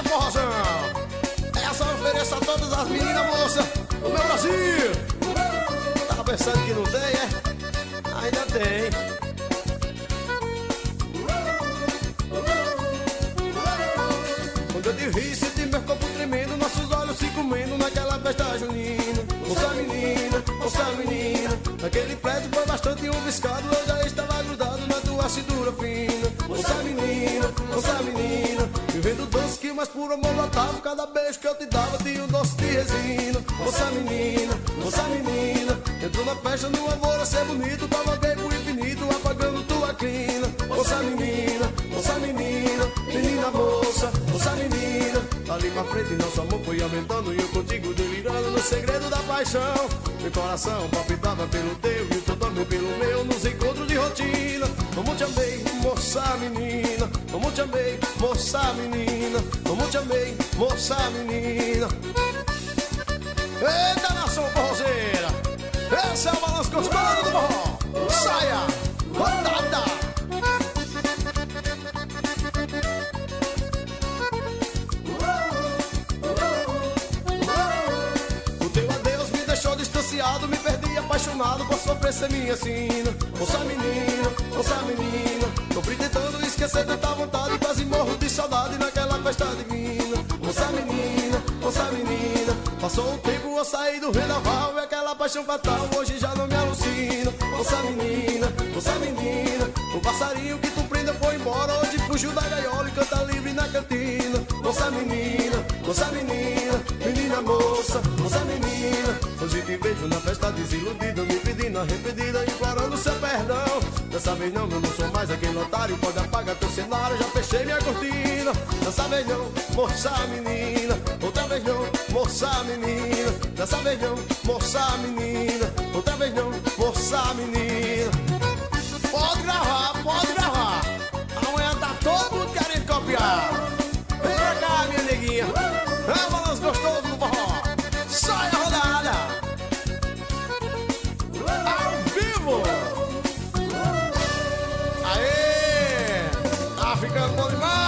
Bora, forrozão! Essa eu ofereço a todas as meninas, moça, do meu Brasil! Tava pensando que não tem, é? Ainda tem. Quando eu te vi, meu corpo tremendo, nossos olhos se comendo naquela festa junina. Moça menina, moça menina, naquele prédio foi bastante um viscado, eu já estava grudado na tua cintura fina. Mais puro amor lotava, cada beijo que eu te dava tinha um doce de resina. Moça menina, moça menina, entrou na festa no amor a ser bonito, tava gay pro infinito, apagando tua crina. Moça menina, moça menina, menina moça, moça menina, ali pra frente nosso amor foi aumentando e eu contigo delirando no segredo da paixão. Meu coração palpitava pelo teu e o teu pelo meu nos encontros te amei, moça menina, como te amei, moça menina. Eita nação forrozeira, esse é o balanço gostoso do forró. Saia, rodada. O teu adeus me deixou distanciado, me perdi apaixonado por sofrer ser minha sina. Moça menina, moça menina, sofri tentando esquecer tanta vontade, quase morro de saudade naquela festa divina. Moça menina, moça menina, passou o tempo, eu saí do vendaval e aquela paixão fatal hoje já não me alucina. Moça menina, moça menina, o passarinho que tu prenda foi embora, hoje fugiu da gaiola e canta livre na cantina. Moça menina, moça menina, moça, moça menina, hoje te vejo na festa desiludida, me pedindo arrependida, implorando seu perdão. Dessa vez não, eu não sou mais aquele otário, pode apagar teu cenário, já fechei minha cortina. Dessa vez não, moça menina, outra vez não, moça menina, dessa vez não, moça menina, outra vez não, moça menina. Pode gravar, pode gravar. Amanhã tá todo mundo querendo copiar. Vem pra cá, minha neguinha. É o balanço gostoso vivo. Aê! Tá ficando bom demais.